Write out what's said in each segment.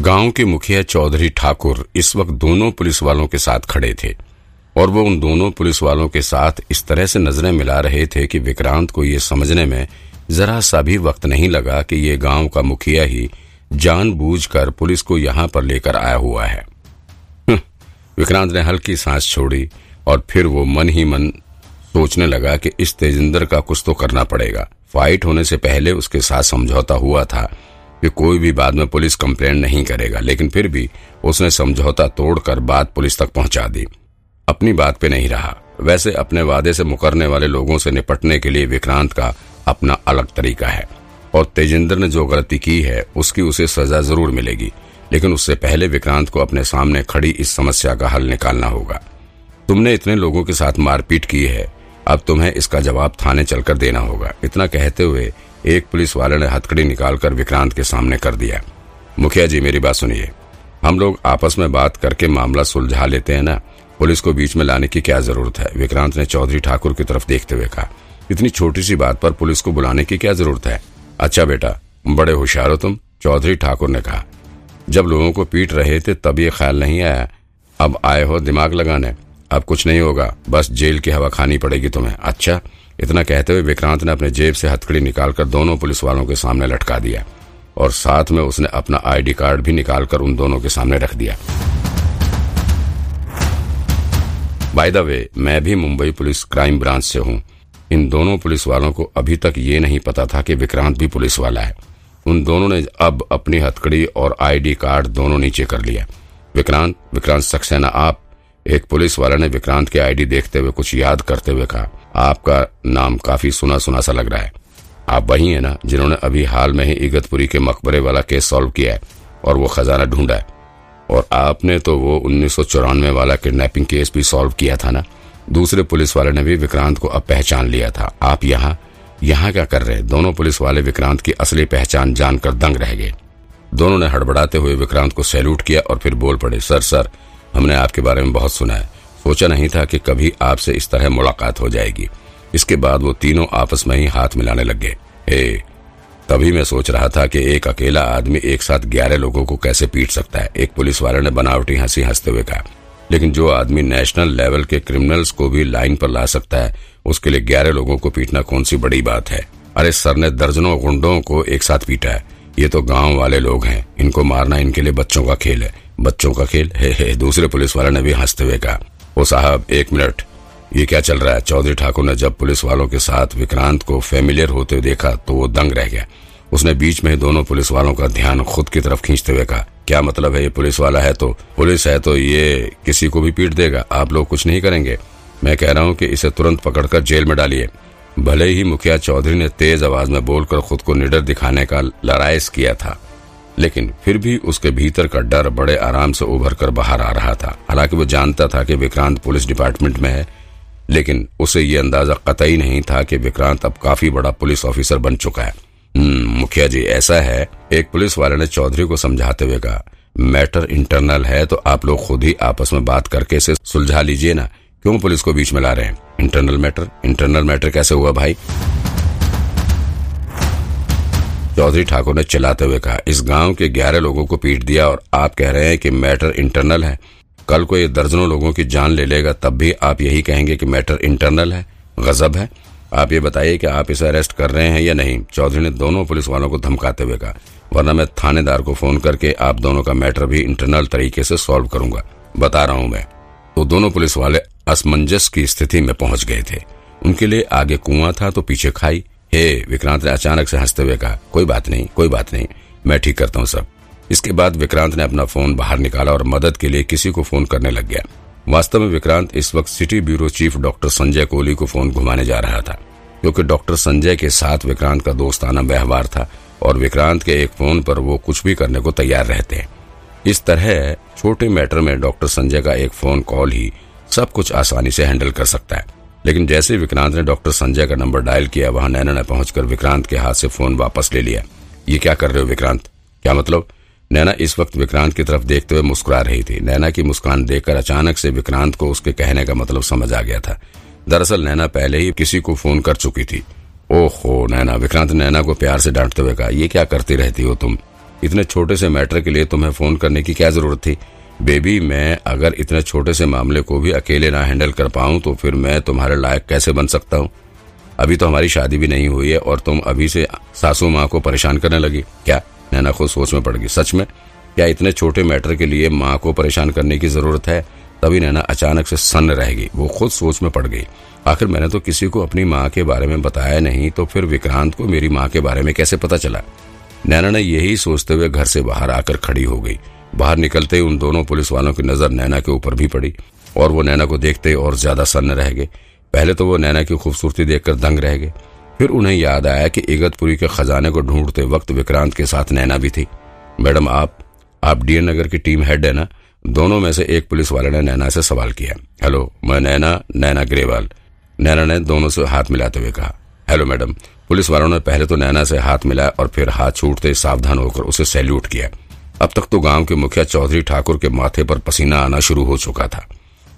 गाँव के मुखिया चौधरी ठाकुर इस वक्त दोनों पुलिस वालों के साथ खड़े थे और वो उन दोनों पुलिस वालों के साथ इस तरह से नज़रें मिला रहे थे कि विक्रांत को ये समझने में जरा सा भी वक्त नहीं लगा कि ये गाँव का मुखिया ही जानबूझकर पुलिस को यहाँ पर लेकर आया हुआ है। हम्म, विक्रांत ने हल्की सांस छोड़ी और फिर वो मन ही मन सोचने लगा कि इस तेजिंदर का कुछ तो करना पड़ेगा। फाइट होने से पहले उसके साथ समझौता हुआ था। कि कोई भी बाद में पुलिस कंप्लेंट नहीं करेगा, लेकिन फिर भी उसने समझौता तोड़कर बात पुलिस तक पहुँचा दी। अपनी बात पे नहीं रहा। वैसे अपने वादे से मुकरने वाले लोगों से निपटने के लिए विक्रांत का अपना अलग तरीका है, और तेजिंदर ने जो गलती की है, उसकी उसे सजा ज़रूर मिलेगी। लेकिन उससे पहले विक्रांत को अपने सामने खड़ी इस समस्या का हल निकालना होगा। तुमने इतने लोगों के साथ मारपीट की है, अब तुम्हें इसका जवाब थाने चलकर देना होगा। इतना कहते हुए एक पुलिस वाले ने हथकड़ी निकालकर विक्रांत के सामने कर दिया। मुखिया जी, मेरी बात सुनिए। हम लोग आपस में बात करके मामला सुलझा लेते हैं ना? पुलिस को बीच में लाने की क्या ज़रूरत है? विक्रांत ने चौधरी ठाकुर की तरफ़ देखते हुए कहा, इतनी छोटी सी बात पर पुलिस को बुलाने की क्या ज़रूरत है? अच्छा बेटा, बड़े होशियार हो तुम, चौधरी ठाकुर ने कहा। जब लोगों को पीट रहे थे, तब ये ख्याल नहीं आया। अब आए हो दिमाग लगाने। अब कुछ नहीं होगा। बस जेल की हवा खानी पड़ेगी तुम्हें। अच्छा? इतना कहते हुए विक्रांत ने अपने जेब से हथकड़ी निकालकर दोनों पुलिस वालों के सामने लटका दिया और साथ में उसने अपना आईडी कार्ड भी निकालकर उन दोनों के सामने रख दिया। बाय द वे मैं भी मुंबई पुलिस क्राइम ब्रांच से हूँ। इन दोनों पुलिस वालों को अभी तक ये नहीं पता था कि विक्रांत भी पुलिस वाला है। उन दोनों ने अब अपनी हथकड़ी और आईडी कार्ड दोनों नीचे कर लिया। विक्रांत विक्रांत सक्सेना, आप, एक पुलिस वाला ने विक्रांत के आईडी देखते हुए कुछ याद करते हुए कहा। आपका नाम काफ़ी सुना सुना सा लग रहा है। आप वही है ना, जिन्होंने अभी हाल में ही इगतपुरी के मकबरे वाला केस सॉल्व किया है, और वो खजाना ढूंढा है। और आपने तो वो उन्नीस सौ चौरानवे वाला किडनैपिंग केस भी सॉल्व किया था ना? दूसरे पुलिस वाले ने भी विक्रांत को अब पहचान लिया था। आप यहाँ यहाँ क्या कर रहे दोनों पुलिस वाले विक्रांत की असली पहचान जानकर दंग रह गए। दोनों ने हड़बड़ाते हुए विक्रांत को सैल्यूट किया और फिर बोल पड़े, सर सर, हमने आपके बारे में बहुत सुना है। सोचा नहीं था कि कभी आपसे इस तरह मुलाकात हो जाएगी। इसके बाद वो तीनों आपस में ही हाथ मिलाने लग। गए हे तभी मैं सोच रहा था कि एक अकेला आदमी एक साथ ग्यारह लोगों को कैसे पीट सकता है। एक पुलिस वाले ने बनावटी हँसी हँसते हुए कहा लेकिन जो आदमी नेशनल लेवल के क्रिमिनल्स को भी लाइन पर ला सकता है उसके लिए ग्यारह लोगों को पीटना कौन सी बड़ी बात है? अरे सर ने दर्जनों गुंडों को एक साथ पीटा है। ये तो गाँव वाले लोग हैं। इनको मारना इनके लिए बच्चों का खेल है। बच्चों का खेल? है, हे दूसरे पुलिस वाले ने भी हँसते हुए कहा ओ साहब, एक मिनट। ये क्या चल रहा है? चौधरी ठाकुर ने जब पुलिस वालों के साथ विक्रांत को फेमिलियर होते हुए देखा तो वो दंग रह गया। उसने बीच में दोनों पुलिस वालों का ध्यान खुद की तरफ़ खींचते हुए कहा, क्या मतलब है ये पुलिस वाला है तो? पुलिस है तो ये किसी को भी पीट देगा। आप लोग कुछ नहीं करेंगे। मैं कह रहा हूँ कि इसे तुरंत पकड़कर जेल में डालिए। भले ही मुखिया चौधरी ने तेज आवाज़ में बोलकर खुद को निडर दिखाने का लड़ाइस किया था। लेकिन फिर भी उसके भीतर का डर बड़े आराम से उभर कर बाहर आ रहा था। हालाँकि वो जानता था कि विक्रांत पुलिस डिपार्टमेंट में है लेकिन उसे ये अंदाज़ा कतई नहीं था कि विक्रांत अब काफ़ी बड़ा पुलिस ऑफिसर बन चुका है। हम्म, मुखिया जी ऐसा है एक पुलिस वाले ने चौधरी को समझाते हुए कहा मैटर इंटरनल है तो आप लोग खुद ही आपस में बात करके इसे सुलझा लीजिए ना। क्यों पुलिस को बीच में ला रहे हैं? Internal matter? इंटरनल मैटर कैसे हुआ भाई? चौधरी ठाकुर ने चिल्लाते हुए कहा, इस गाँव के ग्यारह लोगों को पीट दिया और आप कह रहे हैं कि मैटर इंटरनल है। कल को ये दर्जनों लोगों की जान ले लेगा, तब भी आप यही कहेंगे कि मैटर इंटरनल है, गजब है। आप ये बताइए कि आप इसे अरेस्ट कर रहे हैं या नहीं? चौधरी ने दोनों पुलिस वालों को धमकाते हुए कहा, वरना मैं थानेदार को फ़ोन करके आप दोनों का मैटर भी इंटरनल तरीके से सॉल्व करूँगा। बता रहा हूँ मैं। तो दोनों पुलिस वाले असमंजस की स्थिति में पहुँच गए थे। उनके लिए आगे कुआँ था तो पीछे खाई हे विक्रांत ने अचानक से हँसते हुए कहा, कोई बात नहीं, कोई बात नहीं, मैं ठीक करता हूँ सब इसके बाद विक्रांत ने अपना फ़ोन बाहर निकाला और मदद के लिए किसी को फ़ोन करने लग गया। वास्तव में विक्रांत इस वक्त city bureau chief doctor Sanjay Kohli को फ़ोन घुमाने जा रहा था, क्योंकि डॉक्टर संजय के साथ विक्रांत का दोस्ताना व्यवहार था और विक्रांत के एक फ़ोन पर वो कुछ भी करने को तैयार रहते हैं। इस तरह छोटे मैटर में डॉक्टर संजय का एक फ़ोन कॉल ही सब कुछ आसानी से हैंडल कर सकता है। लेकिन जैसे विक्रांत ने डॉक्टर संजय का नंबर डायल किया, वहाँ नैना ने पहुंचकर विक्रांत के हाथ से फ़ोन वापस ले लिया। ये क्या कर रहे हो विक्रांत? क्या मतलब? नैना इस वक्त विक्रांत की तरफ़ देखते हुए मुस्कुरा रही थी। नैना की मुस्कान देखकर अचानक से विक्रांत को उसके कहने का मतलब समझ आ गया था। दरअसल नैना पहले ही किसी को फ़ोन कर चुकी थी। ओहो, नैना, विक्रांत नैना को प्यार से डांटते हुए कहा, ये क्या करती रहती हो तुम? इतने छोटे से मैटर के लिए तुम्हें फ़ोन करने की क्या ज़रूरत थी? बेबी, मैं अगर इतने छोटे से मामले को भी अकेले ना हैंडल कर पाऊँ तो फिर मैं तुम्हारे लायक कैसे बन सकता हूँ? अभी तो हमारी शादी भी नहीं हुई है और तुम अभी से सासू माँ को परेशान करने लगी। क्या नैना खुद सोच में पड़ गई। सच में, क्या इतने छोटे मैटर के लिए माँ को परेशान करने की ज़रूरत है? तभी नैना अचानक से सन्न रह गई। वो खुद सोच में पड़ गई। आखिर मैंने तो किसी को अपनी माँ के बारे में बताया नहीं तो फिर विक्रांत को मेरी माँ के बारे में कैसे पता चला? नैना ने यही सोचते हुए घर से बाहर आकर खड़ी हो गई। बाहर निकलते ही उन दोनों पुलिस वालों की नज़र नैना के ऊपर भी पड़ी और वो नैना को देखते और ज़्यादा सन्न रह गए। पहले तो वो नैना की खूबसूरती देखकर दंग रह गए। फिर उन्हें याद आया कि इगतपुरी के खजाने को ढूंढते वक्त विक्रांत के साथ नैना भी थी। मैडम, आप आप डीएन नगर की टीम हेड है ना? दोनों में से एक पुलिस वाले ने नैना से सवाल किया। हेलो, मैं नैना नैना ग्रेवाल। नैना ने दोनों से हाथ मिलाते हुए कहा। हेलो मैडम पुलिस वालों ने पहले तो नैना से हाथ मिलाया और फिर हाथ छूटते सावधान होकर उसे सैल्यूट किया। अब तक तो गाँव के मुखिया चौधरी ठाकुर के माथे पर पसीना आना शुरू हो चुका था।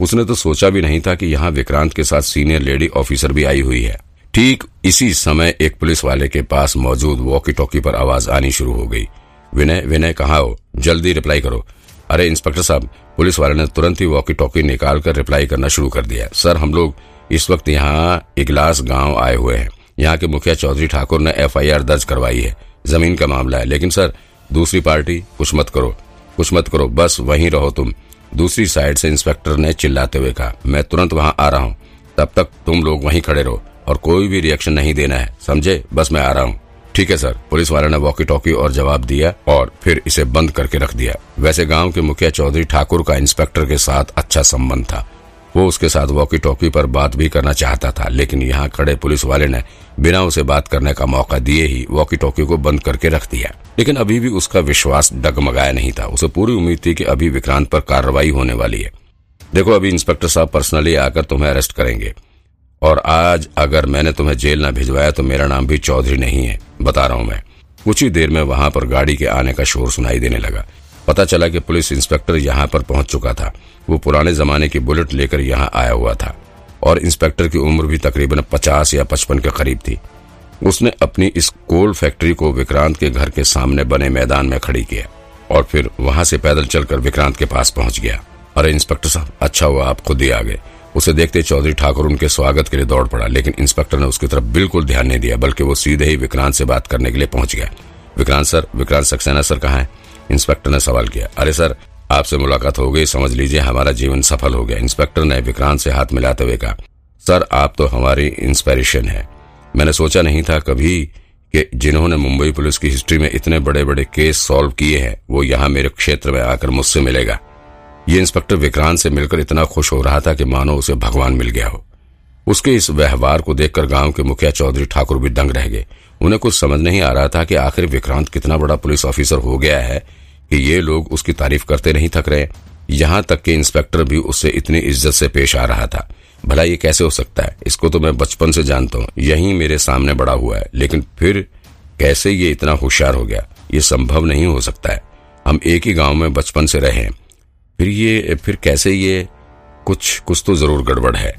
उसने तो सोचा भी नहीं था कि यहाँ विक्रांत के साथ सीनियर लेडी ऑफिसर भी आई हुई है। ठीक इसी समय एक पुलिस वाले के पास मौजूद वॉकी टॉकी पर आवाज़ आनी शुरू हो गई। विनय विनय, कहा हो? जल्दी रिप्लाई करो। अरे, इंस्पेक्टर साहब, पुलिस वाले ने तुरंत ही वॉकी टॉकी निकाल कर रिप्लाई करना शुरू कर दिया। सर, हम लोग इस वक्त यहाँ इगलास गाँव आए हुए हैं। यहाँ के मुखिया चौधरी ठाकुर ने एफआईआर दर्ज करवाई है। ज़मीन का मामला है। लेकिन सर दूसरी पार्टी, कुछ मत करो, कुछ मत करो, बस वहीं रहो तुम। दूसरी साइड से इंस्पेक्टर ने चिल्लाते हुए कहा, मैं तुरंत वहाँ आ रहा हूँ। तब तक तुम लोग वहीं खड़े रहो और कोई भी रिएक्शन नहीं देना है। समझे? बस मैं आ रहा हूँ। ठीक है, सर। पुलिस वाले ने वॉकी टॉकी और जवाब दिया और फिर इसे बंद करके रख दिया। वैसे गाँव के मुखिया चौधरी ठाकुर का इंस्पेक्टर के साथ अच्छा संबंध था। वो उसके साथ वॉकी टॉकी पर बात भी करना चाहता था, लेकिन यहाँ खड़े पुलिस वाले ने बिना उसे बात करने का मौका दिए ही वॉकी टॉकी को बंद करके रख दिया। लेकिन अभी भी उसका विश्वास डगमगाया नहीं था। उसे पूरी उम्मीद थी कि अभी विक्रांत पर कार्रवाई होने वाली है। देखो, अभी इंस्पेक्टर साहब पर्सनली आकर तुम्हें अरेस्ट करेंगे। और आज अगर मैंने तुम्हें जेल न भिजवाया तो मेरा नाम भी चौधरी नहीं है, बता रहा हूँ मैं। कुछ ही देर में वहाँ पर गाड़ी के आने का शोर सुनाई देने लगा। पता चला कि पुलिस इंस्पेक्टर यहाँ पर पहुँच चुका था। वो पुराने जमाने की बुलेट लेकर यहाँ आया हुआ था और इंस्पेक्टर की उम्र भी तकरीबन पचास या पचपन के करीब थी। उसने अपनी इस कोल फैक्ट्री को विक्रांत के घर के सामने बने मैदान में खड़ी किया और फिर वहाँ से पैदल चलकर विक्रांत के पास पहुँच गया। अरे इंस्पेक्टर साहब अच्छा हुआ, आप खुद ही आ गए। उसे देखते चौधरी ठाकुर उनके स्वागत के लिए दौड़ पड़ा, लेकिन इंस्पेक्टर ने उसकी तरफ़ बिल्कुल ध्यान नहीं दिया, बल्कि वो सीधे ही विक्रांत से बात करने के लिए पहुँच गया। विक्रांत सर, विक्रांत सक्सेना सर कहा है? इंस्पेक्टर ने सवाल किया। अरे सर आपसे मुलाकात हो गई। समझ लीजिए हमारा जीवन सफल हो गया। इंस्पेक्टर ने विक्रांत से हाथ मिलाते हुए कहा, सर, आप तो हमारी इंस्पायरेशन है। मैंने सोचा नहीं था कभी कि जिन्होंने मुंबई पुलिस की हिस्ट्री में इतने बड़े बड़े केस सॉल्व किए हैं, वो यहाँ मेरे क्षेत्र में आकर मुझसे मिलेगा। ये इंस्पेक्टर विक्रांत से मिलकर इतना खुश हो रहा था कि मानो उसे भगवान मिल गया हो। उसके इस व्यवहार को देखकर गाँव के मुखिया चौधरी ठाकुर भी दंग रह गए। उन्हें कुछ समझ नहीं आ रहा था कि आखिर विक्रांत कितना बड़ा पुलिस ऑफिसर हो गया है कि ये लोग उसकी तारीफ़ करते नहीं थक रहे। यहाँ तक कि इंस्पेक्टर भी उससे इतनी इज़्ज़त से पेश आ रहा था। भला ये कैसे हो सकता है? इसको तो मैं बचपन से जानता हूँ। यही मेरे सामने बड़ा हुआ है। लेकिन फिर कैसे ये इतना होशियार हो गया? ये संभव नहीं हो सकता है। हम एक ही गाँव में बचपन से रहे फिर ये, फिर कैसे ये कुछ कुछ तो ज़रूर गड़बड़ है।